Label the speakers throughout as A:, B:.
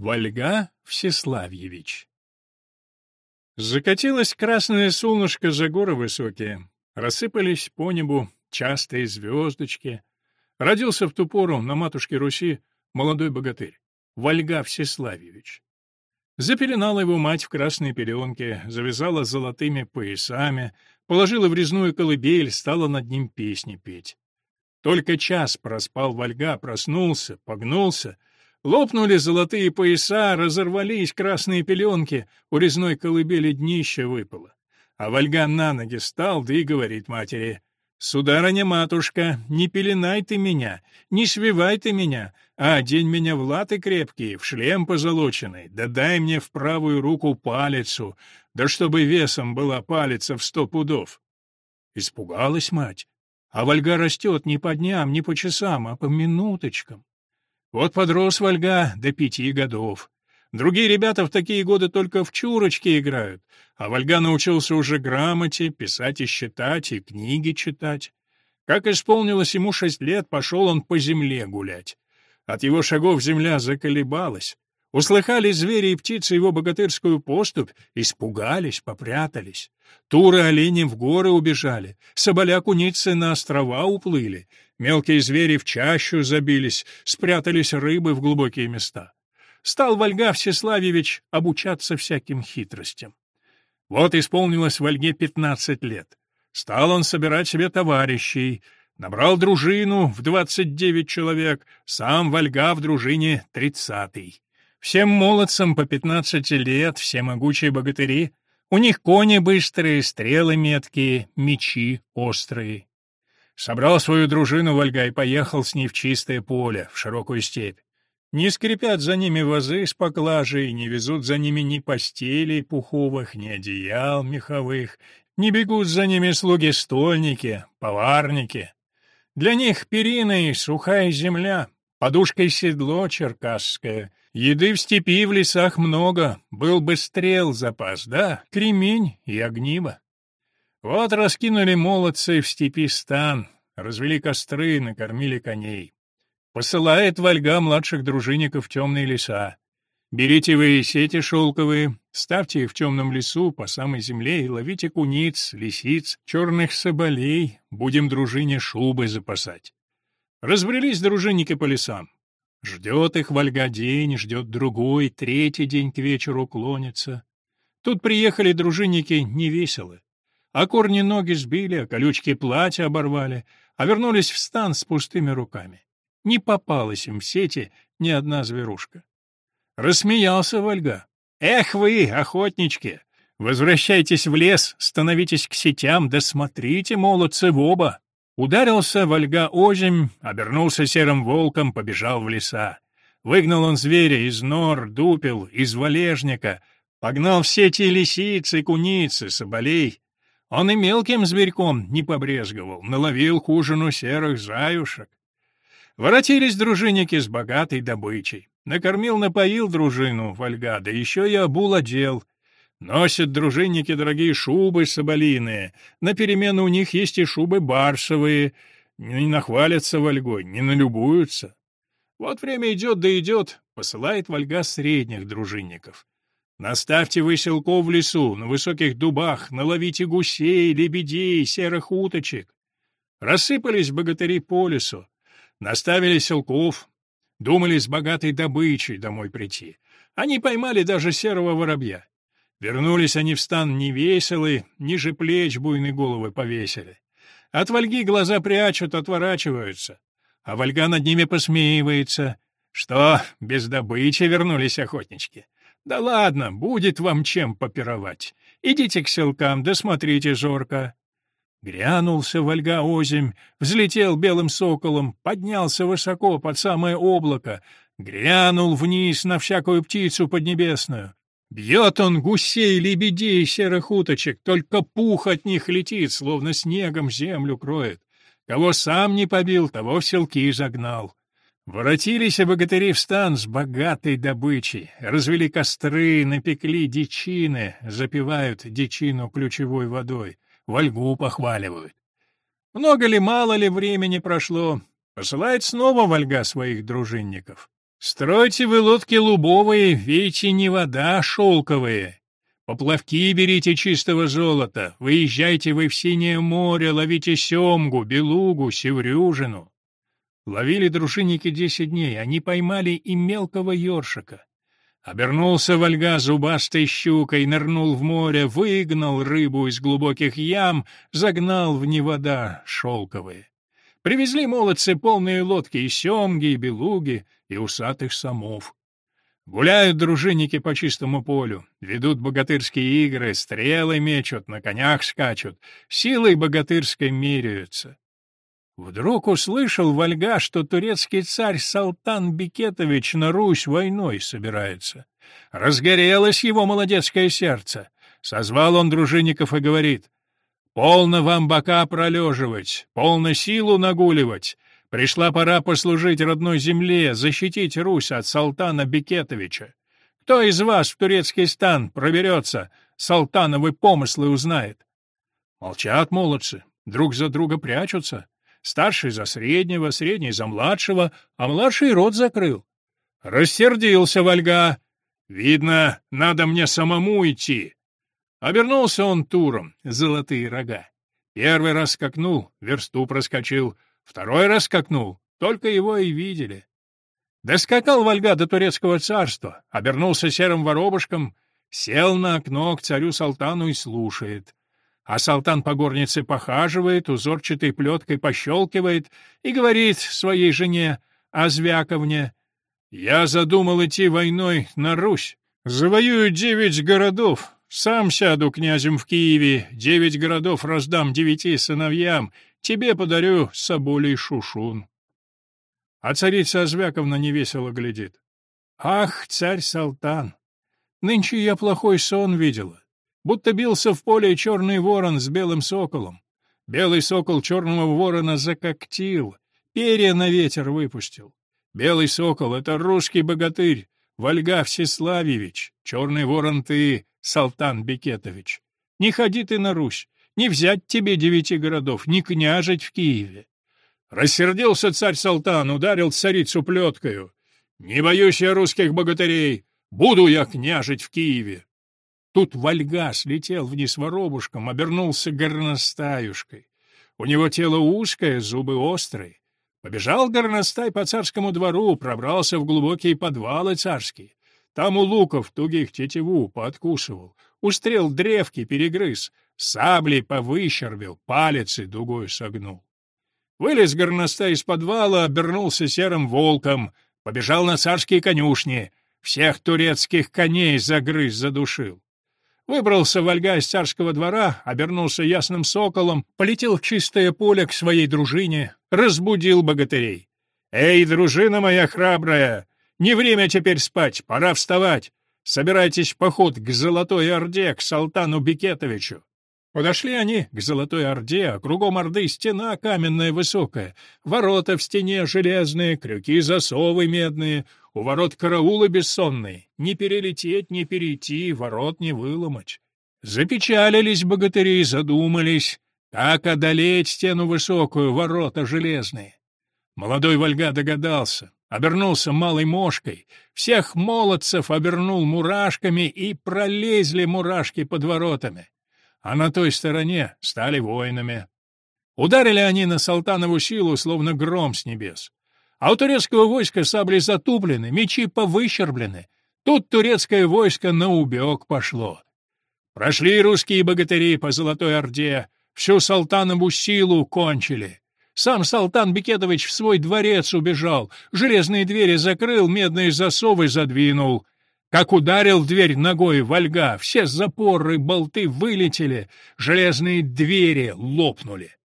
A: Вольга Всеславьевич. Закатилось красное солнышко за горы высокие, рассыпались по небу частые звездочки. Родился в ту пору на матушке Руси молодой богатырь, Вольга Всеславьевич. Запеленала его мать в красной пеленке, завязала золотыми поясами, положила в резную колыбель, стала над ним песни петь. Только час проспал Вольга, проснулся, погнулся — Лопнули золотые пояса, разорвались красные пеленки, у резной колыбели днище выпало. А Вальга на ноги стал, да и говорит матери. «Сударыня-матушка, не пеленай ты меня, не свивай ты меня, а одень меня в латы крепкие, в шлем позолоченный, да дай мне в правую руку палицу, да чтобы весом была палица в сто пудов». Испугалась мать. А Вальга растет не по дням, не по часам, а по минуточкам. Вот подрос Вальга до пяти годов. Другие ребята в такие годы только в чурочки играют, а Вальга научился уже грамоте, писать и считать, и книги читать. Как исполнилось ему шесть лет, пошел он по земле гулять. От его шагов земля заколебалась, Услыхали звери и птицы его богатырскую поступь, испугались, попрятались. Туры оленем в горы убежали, соболя-куницы на острова уплыли, мелкие звери в чащу забились, спрятались рыбы в глубокие места. Стал Вольга Всеславьевич обучаться всяким хитростям. Вот исполнилось Вольге пятнадцать лет. Стал он собирать себе товарищей — Набрал дружину в 29 человек, сам Вальга в дружине тридцатый. Всем молодцам по 15 лет, все могучие богатыри. У них кони быстрые, стрелы меткие, мечи острые. Собрал свою дружину Вольга и поехал с ней в чистое поле, в широкую степь. Не скрипят за ними вазы с поклажей, не везут за ними ни постелей пуховых, ни одеял меховых, не бегут за ними слуги-стольники, поварники. Для них перина и сухая земля, подушкой седло черкасское, Еды в степи и в лесах много, был бы стрел запас, да, кремень и огниво. Вот раскинули молодцы в степи стан, развели костры, и накормили коней. Посылает Вальга младших дружинников в темные леса. Берите вы сети шелковые, ставьте их в темном лесу по самой земле и ловите куниц, лисиц, черных соболей, будем дружине шубы запасать. Разбрелись дружинники по лесам, Ждет их Вольга день, ждет другой, третий день к вечеру клонится. Тут приехали дружинники невеселы. А корни ноги сбили, а колючки платья оборвали, а вернулись в стан с пустыми руками. Не попалась им в сети ни одна зверушка. Рассмеялся Вальга. «Эх вы, охотнички! Возвращайтесь в лес, становитесь к сетям, да молодцы, в оба! Ударился Вальга озим, обернулся серым волком, побежал в леса. Выгнал он зверя из нор, дупел, из валежника, погнал все те лисицы, куницы, соболей. Он и мелким зверьком не побрезговал, наловил к ужину серых заюшек. Воротились дружинники с богатой добычей. Накормил-напоил дружину Вальга, да еще и обул одел. Носят дружинники дорогие шубы соболиные. На перемену у них есть и шубы баршевые. Не нахвалятся вольгой, не налюбуются. Вот время идет да идет, посылает вольга средних дружинников. Наставьте вы селков в лесу, на высоких дубах, наловите гусей, лебедей, серых уточек. Рассыпались богатыри по лесу, наставили селков, думали с богатой добычей домой прийти. Они поймали даже серого воробья. Вернулись они в стан невеселы, ниже плеч буйны головы повесили. От вольги глаза прячут, отворачиваются. А вольга над ними посмеивается. Что, без добычи вернулись охотнички? Да ладно, будет вам чем попировать. Идите к селкам, досмотрите да зорко. Грянулся вольга озимь, взлетел белым соколом, поднялся высоко под самое облако, грянул вниз на всякую птицу поднебесную. Бьет он гусей, лебедей, серых уточек, только пух от них летит, словно снегом землю кроет. Кого сам не побил, того в селки загнал. Воротились богатыри в стан с богатой добычей, развели костры, напекли дичины, запивают дичину ключевой водой, вольгу похваливают. Много ли, мало ли времени прошло, посылает снова вольга своих дружинников. Стройте вы лодки лубовые, ведь не вода а шелковые. Поплавки берите чистого золота, выезжайте вы в синее море, ловите семгу, белугу, севрюжину. Ловили дружинники десять дней, они поймали и мелкого ёршика. Обернулся Вальга зубастой щукой, нырнул в море, выгнал рыбу из глубоких ям, загнал в невода шелковые. Привезли молодцы полные лодки и семги, и белуги — и усатых самов. Гуляют дружинники по чистому полю, ведут богатырские игры, стрелы мечут, на конях скачут, силой богатырской меряются. Вдруг услышал Вальга, что турецкий царь Салтан Бикетович на Русь войной собирается. Разгорелось его молодецкое сердце. Созвал он дружинников и говорит, «Полно вам бока пролеживать, полно силу нагуливать. Пришла пора послужить родной земле, защитить Русь от Салтана Бекетовича. Кто из вас в турецкий стан проберется, Салтановы помыслы узнает. Молчат молодцы, друг за друга прячутся. Старший за среднего, средний за младшего, а младший рот закрыл. Рассердился Вальга. Видно, надо мне самому идти. Обернулся он туром, золотые рога. Первый раз скакнул, версту проскочил — Второй раз скакнул, только его и видели. Доскакал Вальга до турецкого царства, обернулся серым воробушком, сел на окно к царю Салтану и слушает. А Салтан по горнице похаживает, узорчатой плеткой пощелкивает и говорит своей жене о Звяковне, «Я задумал идти войной на Русь, завоюю девять городов, сам сяду князем в Киеве, девять городов раздам девяти сыновьям. Тебе подарю соболей шушун. А царица Звяковна невесело глядит. Ах, царь Салтан! Нынче я плохой сон видела. Будто бился в поле черный ворон с белым соколом. Белый сокол черного ворона закоктил, перья на ветер выпустил. Белый сокол — это русский богатырь, Вольга Всеславьевич, черный ворон ты, Салтан Бекетович. Не ходи ты на Русь, не взять тебе девяти городов, не княжить в Киеве. Рассердился царь-салтан, ударил царицу плеткою. Не боюсь я русских богатырей, буду я княжить в Киеве. Тут Вальга слетел вниз воробушком, обернулся горностаюшкой. У него тело узкое, зубы острые. Побежал горностай по царскому двору, пробрался в глубокие подвалы царские. Там у луков тугих тетиву пооткусывал, устрел древки перегрыз, саблей повыщербил, палец и дугой согнул. Вылез горностай из подвала, обернулся серым волком, побежал на царские конюшни, всех турецких коней загрыз, задушил. Выбрался Вальга из царского двора, обернулся ясным соколом, полетел в чистое поле к своей дружине, разбудил богатырей. «Эй, дружина моя храбрая! Не время теперь спать, пора вставать! Собирайтесь в поход к Золотой Орде, к Салтану Бикетовичу. Подошли они к Золотой Орде, кругом Орды стена каменная высокая, ворота в стене железные, крюки засовы медные, у ворот караулы бессонные, не перелететь, не перейти, ворот не выломать. Запечалились богатыри, задумались, как одолеть стену высокую, ворота железные. Молодой Вольга догадался, обернулся малой мошкой, всех молодцев обернул мурашками, и пролезли мурашки под воротами. А на той стороне, стали воинами. Ударили они на Салтанову силу, словно гром с небес. А у турецкого войска сабли затуплены, мечи повыщерблены. Тут турецкое войско на убег пошло. Прошли русские богатыри по Золотой Орде, всю Салтанову силу кончили. Сам Салтан Бекетович в свой дворец убежал, железные двери закрыл, медные засовы задвинул — как ударил дверь ногой Вальга, все запоры, болты вылетели, железные двери лопнули.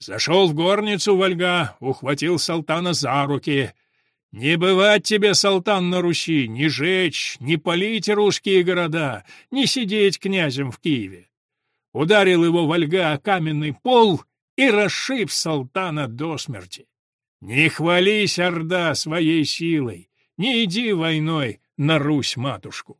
A: Зашел в горницу Вальга, ухватил Салтана за руки. «Не бывать тебе, Салтан, на Руси, не жечь, не палить русские города, не сидеть князем в Киеве». Ударил его Вальга о каменный пол и расшиб Салтана до смерти. «Не хвались, Орда, своей силой, не иди войной, на Русь, матушку.